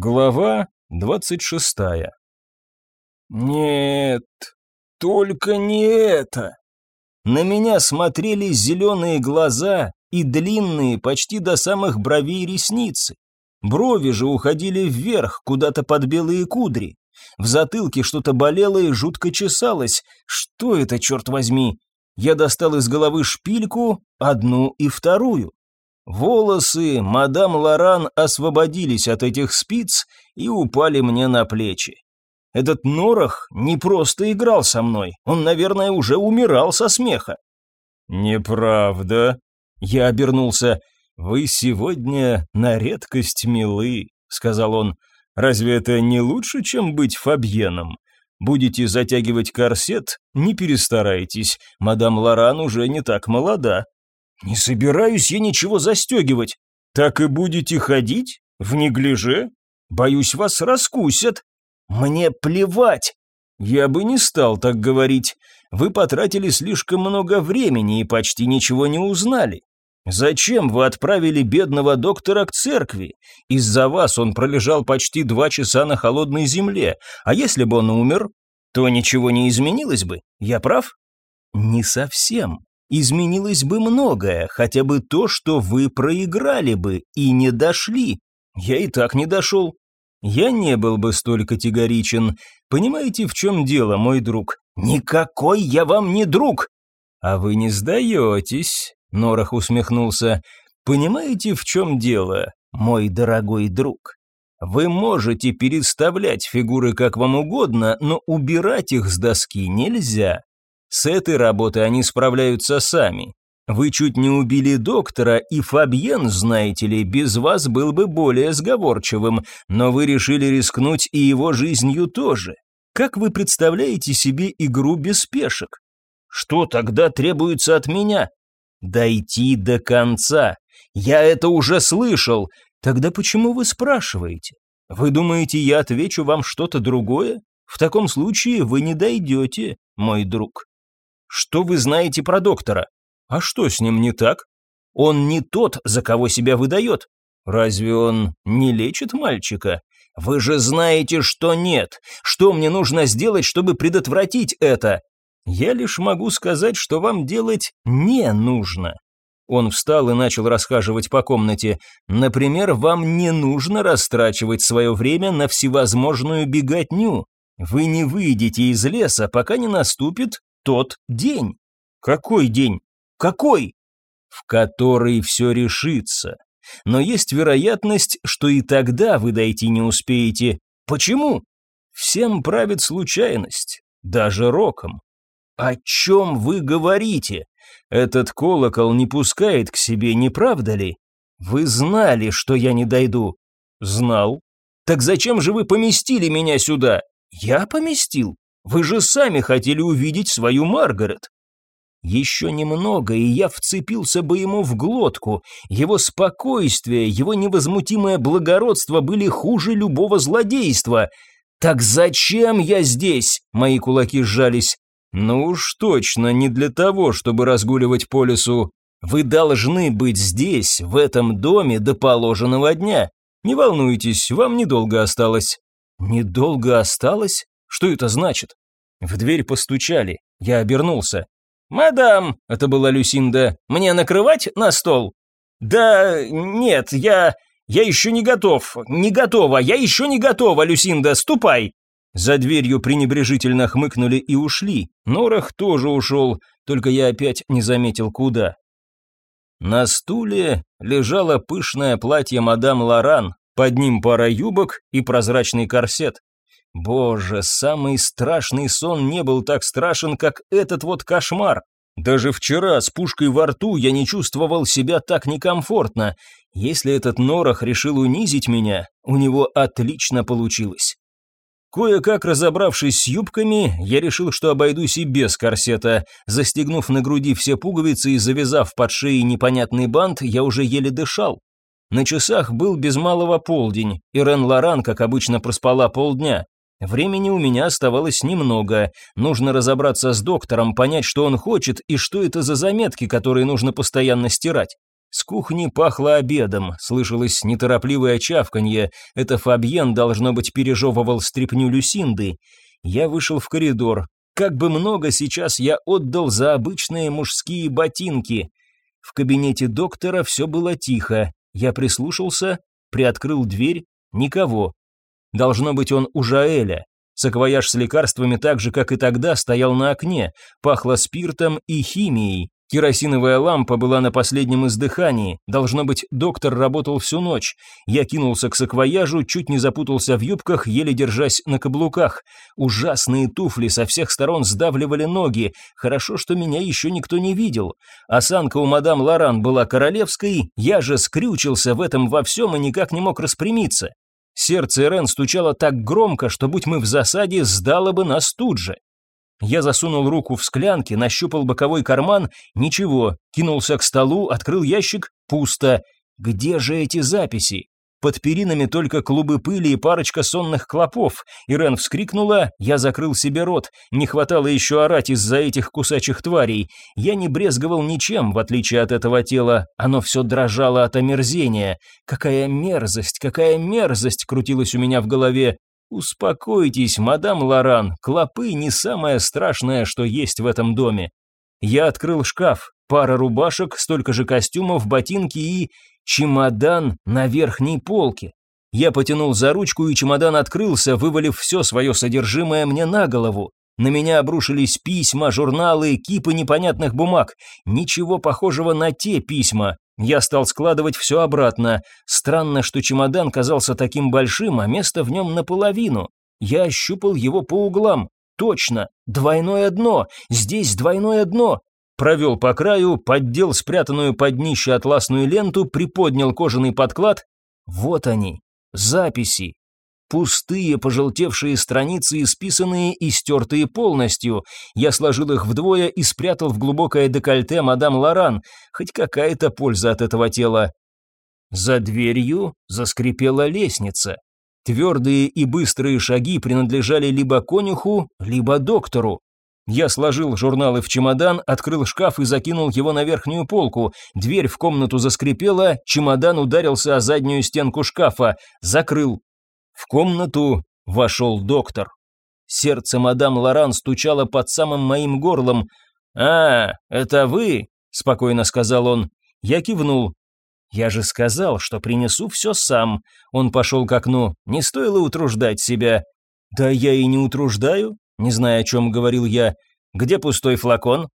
Глава двадцать шестая. Нет, только не это. На меня смотрели зеленые глаза и длинные, почти до самых бровей ресницы. Брови же уходили вверх, куда-то под белые кудри. В затылке что-то болело и жутко чесалось. Что это, черт возьми? Я достал из головы шпильку, одну и вторую. Волосы мадам Лоран освободились от этих спиц и упали мне на плечи. Этот Норах не просто играл со мной, он, наверное, уже умирал со смеха. «Неправда», — я обернулся. «Вы сегодня на редкость милы», — сказал он. «Разве это не лучше, чем быть Фабьеном? Будете затягивать корсет, не перестарайтесь, мадам Лоран уже не так молода». «Не собираюсь я ничего застегивать. Так и будете ходить? В неглиже? Боюсь, вас раскусят. Мне плевать. Я бы не стал так говорить. Вы потратили слишком много времени и почти ничего не узнали. Зачем вы отправили бедного доктора к церкви? Из-за вас он пролежал почти два часа на холодной земле, а если бы он умер, то ничего не изменилось бы. Я прав? Не совсем изменилось бы многое, хотя бы то, что вы проиграли бы и не дошли. Я и так не дошел. Я не был бы столь категоричен. Понимаете, в чем дело, мой друг? Никакой я вам не друг. А вы не сдаетесь, Норах усмехнулся. Понимаете, в чем дело, мой дорогой друг? Вы можете переставлять фигуры как вам угодно, но убирать их с доски нельзя. С этой работой они справляются сами. Вы чуть не убили доктора, и Фабьен, знаете ли, без вас был бы более сговорчивым, но вы решили рискнуть и его жизнью тоже. Как вы представляете себе игру без пешек? Что тогда требуется от меня? Дойти до конца. Я это уже слышал. Тогда почему вы спрашиваете? Вы думаете, я отвечу вам что-то другое? В таком случае вы не дойдете, мой друг. Что вы знаете про доктора? А что с ним не так? Он не тот, за кого себя выдает. Разве он не лечит мальчика? Вы же знаете, что нет. Что мне нужно сделать, чтобы предотвратить это? Я лишь могу сказать, что вам делать не нужно. Он встал и начал расхаживать по комнате. Например, вам не нужно растрачивать свое время на всевозможную беготню. Вы не выйдете из леса, пока не наступит тот день. Какой день? Какой? В который все решится. Но есть вероятность, что и тогда вы дойти не успеете. Почему? Всем правит случайность, даже роком. О чем вы говорите? Этот колокол не пускает к себе, не правда ли? Вы знали, что я не дойду. Знал. Так зачем же вы поместили меня сюда? Я поместил. Вы же сами хотели увидеть свою Маргарет. Еще немного, и я вцепился бы ему в глотку. Его спокойствие, его невозмутимое благородство были хуже любого злодейства. Так зачем я здесь? Мои кулаки сжались. Ну уж точно не для того, чтобы разгуливать по лесу. Вы должны быть здесь, в этом доме до положенного дня. Не волнуйтесь, вам недолго осталось. Недолго осталось? Что это значит? В дверь постучали. Я обернулся. «Мадам!» — это была Люсинда. «Мне накрывать на стол?» «Да нет, я... я еще не готов. Не готова, я еще не готова, Люсинда, ступай!» За дверью пренебрежительно хмыкнули и ушли. Норах тоже ушел, только я опять не заметил куда. На стуле лежало пышное платье мадам Лоран, под ним пара юбок и прозрачный корсет. Боже, самый страшный сон не был так страшен, как этот вот кошмар. Даже вчера с пушкой во рту я не чувствовал себя так некомфортно. Если этот Норах решил унизить меня, у него отлично получилось. Кое-как разобравшись с юбками, я решил, что обойдусь и без корсета. Застегнув на груди все пуговицы и завязав под шеей непонятный бант, я уже еле дышал. На часах был без малого полдень, и Рен Лоран, как обычно, проспала полдня. Времени у меня оставалось немного. Нужно разобраться с доктором, понять, что он хочет и что это за заметки, которые нужно постоянно стирать. С кухни пахло обедом, слышалось неторопливое чавканье. Это Фабьен, должно быть, пережевывал стряпню Люсинды. Я вышел в коридор. Как бы много сейчас я отдал за обычные мужские ботинки. В кабинете доктора все было тихо. Я прислушался, приоткрыл дверь. Никого. Должно быть, он у Жаэля. Саквояж с лекарствами так же, как и тогда, стоял на окне, пахло спиртом и химией. Керосиновая лампа была на последнем издыхании. Должно быть, доктор работал всю ночь. Я кинулся к саквояжу, чуть не запутался в юбках, еле держась на каблуках. Ужасные туфли со всех сторон сдавливали ноги. Хорошо, что меня еще никто не видел. Осанка у мадам Лоран была королевской, я же скрючился в этом во всем и никак не мог распрямиться. Сердце Рен стучало так громко, что, будь мы в засаде, сдало бы нас тут же. Я засунул руку в склянки, нащупал боковой карман, ничего, кинулся к столу, открыл ящик, пусто. Где же эти записи? Под перинами только клубы пыли и парочка сонных клопов. Ирен вскрикнула, я закрыл себе рот. Не хватало еще орать из-за этих кусачих тварей. Я не брезговал ничем, в отличие от этого тела. Оно все дрожало от омерзения. Какая мерзость, какая мерзость крутилась у меня в голове. «Успокойтесь, мадам Лоран, клопы не самое страшное, что есть в этом доме». Я открыл шкаф, пара рубашек, столько же костюмов, ботинки и... чемодан на верхней полке. Я потянул за ручку, и чемодан открылся, вывалив все свое содержимое мне на голову. На меня обрушились письма, журналы, кипы непонятных бумаг. Ничего похожего на те письма. Я стал складывать все обратно. Странно, что чемодан казался таким большим, а место в нем наполовину. Я ощупал его по углам. Точно, двойное дно, здесь двойное дно. Провел по краю, поддел спрятанную под днище атласную ленту, приподнял кожаный подклад. Вот они, записи. Пустые, пожелтевшие страницы, исписанные и стертые полностью. Я сложил их вдвое и спрятал в глубокое декольте мадам Лоран. Хоть какая-то польза от этого тела. За дверью заскрипела лестница. Твердые и быстрые шаги принадлежали либо конюху, либо доктору. Я сложил журналы в чемодан, открыл шкаф и закинул его на верхнюю полку. Дверь в комнату заскрипела, чемодан ударился о заднюю стенку шкафа, закрыл. В комнату вошел доктор. Сердце мадам Лоран стучало под самым моим горлом. «А, это вы?» – спокойно сказал он. Я кивнул. «Я же сказал, что принесу все сам». Он пошел к окну. Не стоило утруждать себя. «Да я и не утруждаю», не зная, о чем говорил я. «Где пустой флакон?»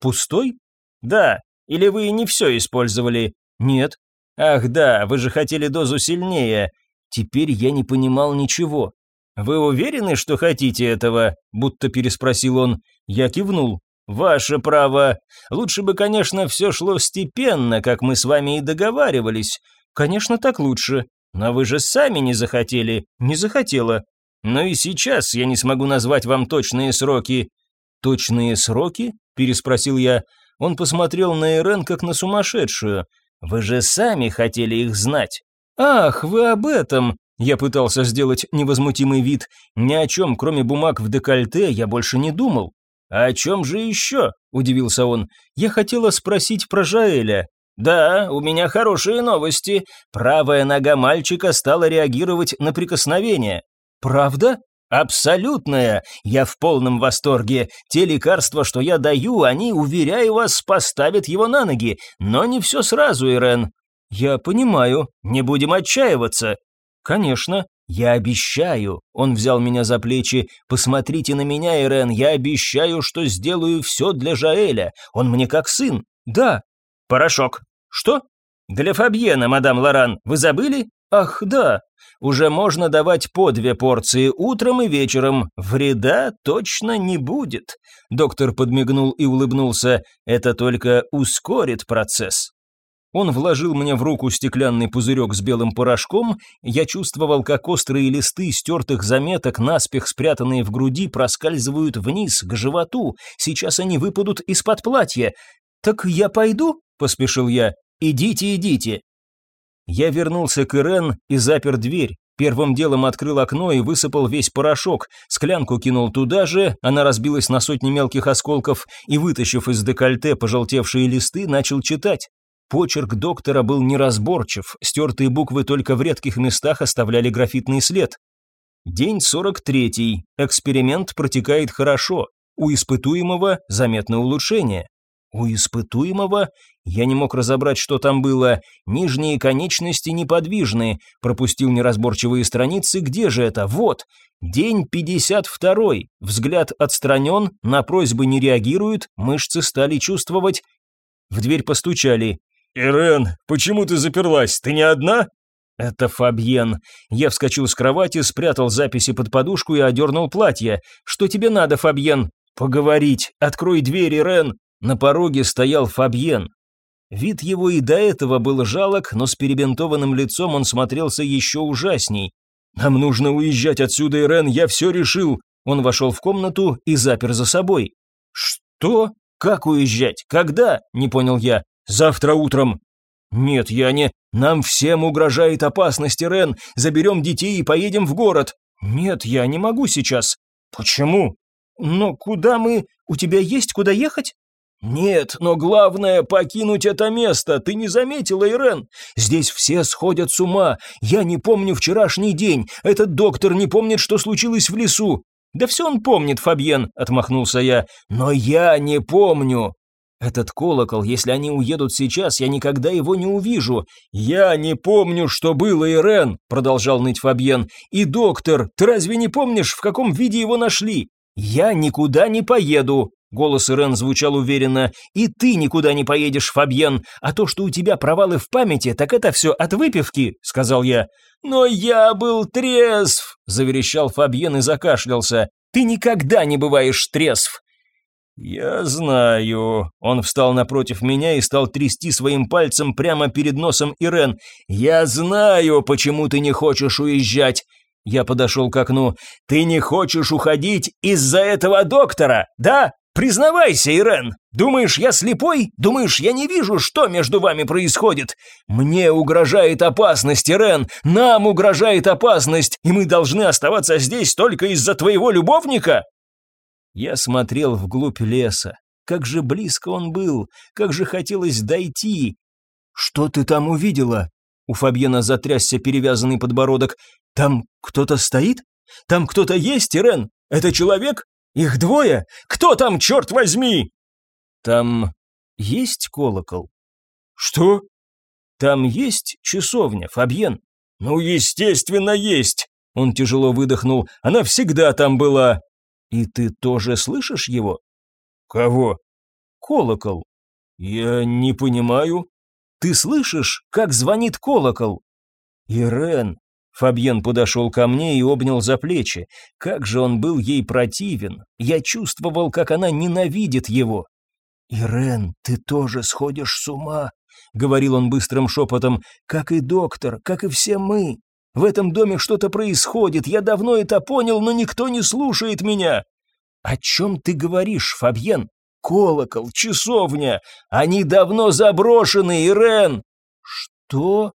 «Пустой?» «Да. Или вы не все использовали?» «Нет». «Ах да, вы же хотели дозу сильнее. Теперь я не понимал ничего. «Вы уверены, что хотите этого?» – будто переспросил он. Я кивнул. «Ваше право. Лучше бы, конечно, все шло степенно, как мы с вами и договаривались. Конечно, так лучше. Но вы же сами не захотели». «Не захотела». «Но и сейчас я не смогу назвать вам точные сроки». «Точные сроки?» – переспросил я. Он посмотрел на Ирен как на сумасшедшую. «Вы же сами хотели их знать». «Ах, вы об этом!» Я пытался сделать невозмутимый вид. Ни о чем, кроме бумаг в декольте, я больше не думал. «А «О чем же еще?» – удивился он. «Я хотела спросить про Жаэля». «Да, у меня хорошие новости. Правая нога мальчика стала реагировать на прикосновение». «Правда?» «Абсолютная! Я в полном восторге. Те лекарства, что я даю, они, уверяю вас, поставят его на ноги. Но не все сразу, Ирен. «Я понимаю. Не будем отчаиваться». «Конечно. Я обещаю». Он взял меня за плечи. «Посмотрите на меня, Ирен. Я обещаю, что сделаю все для Жаэля. Он мне как сын». «Да». «Порошок». «Что?» «Для Фабьена, мадам Лоран. Вы забыли?» «Ах, да. Уже можно давать по две порции утром и вечером. Вреда точно не будет». Доктор подмигнул и улыбнулся. «Это только ускорит процесс». Он вложил мне в руку стеклянный пузырек с белым порошком, я чувствовал, как острые листы стертых заметок, наспех спрятанные в груди, проскальзывают вниз, к животу. Сейчас они выпадут из-под платья. «Так я пойду?» – поспешил я. «Идите, идите». Я вернулся к Ирен и запер дверь. Первым делом открыл окно и высыпал весь порошок, склянку кинул туда же, она разбилась на сотни мелких осколков и, вытащив из декольте пожелтевшие листы, начал читать. Почерк доктора был неразборчив, стертые буквы только в редких местах оставляли графитный след. День 43. Эксперимент протекает хорошо. У испытуемого заметно улучшение. У испытуемого я не мог разобрать, что там было. Нижние конечности неподвижны. Пропустил неразборчивые страницы. Где же это? Вот. День 52. Взгляд отстранен, на просьбы не реагируют, мышцы стали чувствовать. В дверь постучали. «Ирен, почему ты заперлась? Ты не одна?» «Это Фабьен». Я вскочил с кровати, спрятал записи под подушку и одернул платье. «Что тебе надо, Фабьен?» «Поговорить. Открой дверь, Ирен». На пороге стоял Фабьен. Вид его и до этого был жалок, но с перебинтованным лицом он смотрелся еще ужасней. «Нам нужно уезжать отсюда, Ирен, я все решил». Он вошел в комнату и запер за собой. «Что? Как уезжать? Когда?» – не понял я. «Завтра утром». «Нет, я не... Нам всем угрожает опасность, Ирен. Заберем детей и поедем в город». «Нет, я не могу сейчас». «Почему?» «Но куда мы... У тебя есть куда ехать?» «Нет, но главное — покинуть это место, ты не заметила, Ирен? Здесь все сходят с ума, я не помню вчерашний день, этот доктор не помнит, что случилось в лесу». «Да все он помнит, Фабьен», — отмахнулся я, — «но я не помню». «Этот колокол, если они уедут сейчас, я никогда его не увижу». «Я не помню, что было, Ирен», — продолжал ныть Фабьен. «И доктор, ты разве не помнишь, в каком виде его нашли?» «Я никуда не поеду», Голос Ирен звучал уверенно. «И ты никуда не поедешь, Фабьен, а то, что у тебя провалы в памяти, так это все от выпивки», — сказал я. «Но я был трезв», — заверещал Фабьен и закашлялся. «Ты никогда не бываешь трезв». «Я знаю». Он встал напротив меня и стал трясти своим пальцем прямо перед носом Ирен. «Я знаю, почему ты не хочешь уезжать». Я подошел к окну. «Ты не хочешь уходить из-за этого доктора, да?» Признавайся, Ирен, думаешь, я слепой? Думаешь, я не вижу, что между вами происходит? Мне угрожает опасность, Ирен, нам угрожает опасность, и мы должны оставаться здесь только из-за твоего любовника?» Я смотрел вглубь леса. Как же близко он был, как же хотелось дойти. «Что ты там увидела?» У Фабьена затрясся перевязанный подбородок. «Там кто-то стоит? Там кто-то есть, Ирен? Это человек? Их двое? Кто там, черт возьми?» «Там есть колокол?» «Что?» «Там есть часовня, Фабьен?» «Ну, естественно, есть!» Он тяжело выдохнул. «Она всегда там была!» «И ты тоже слышишь его?» «Кого?» «Колокол». «Я не понимаю». «Ты слышишь, как звонит колокол?» «Ирен, Фабьен подошел ко мне и обнял за плечи. Как же он был ей противен. Я чувствовал, как она ненавидит его. «Ирен, ты тоже сходишь с ума», — говорил он быстрым шепотом, «как и доктор, как и все мы. В этом доме что-то происходит, я давно это понял, но никто не слушает меня». «О чем ты говоришь, Фабьен? Колокол, часовня, они давно заброшены, Ирен». «Что?»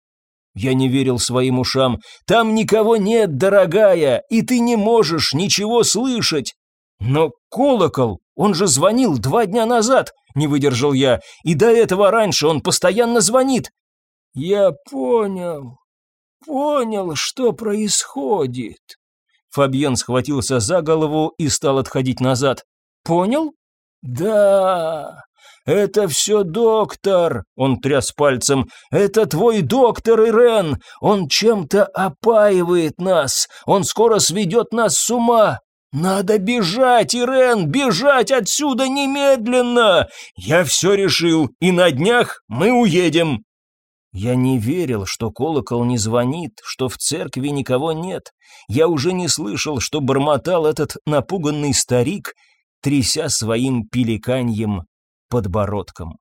Я не верил своим ушам. «Там никого нет, дорогая, и ты не можешь ничего слышать!» «Но колокол, он же звонил два дня назад!» — не выдержал я. «И до этого раньше он постоянно звонит!» «Я понял, понял, что происходит!» Фабьен схватился за голову и стал отходить назад. «Понял?» «Да, «Это все доктор!» — он тряс пальцем. «Это твой доктор, Ирен! Он чем-то опаивает нас! Он скоро сведет нас с ума! «Надо бежать, Ирен, бежать отсюда немедленно! Я все решил, и на днях мы уедем!» Я не верил, что колокол не звонит, что в церкви никого нет. Я уже не слышал, что бормотал этот напуганный старик, тряся своим пеликаньем подбородком.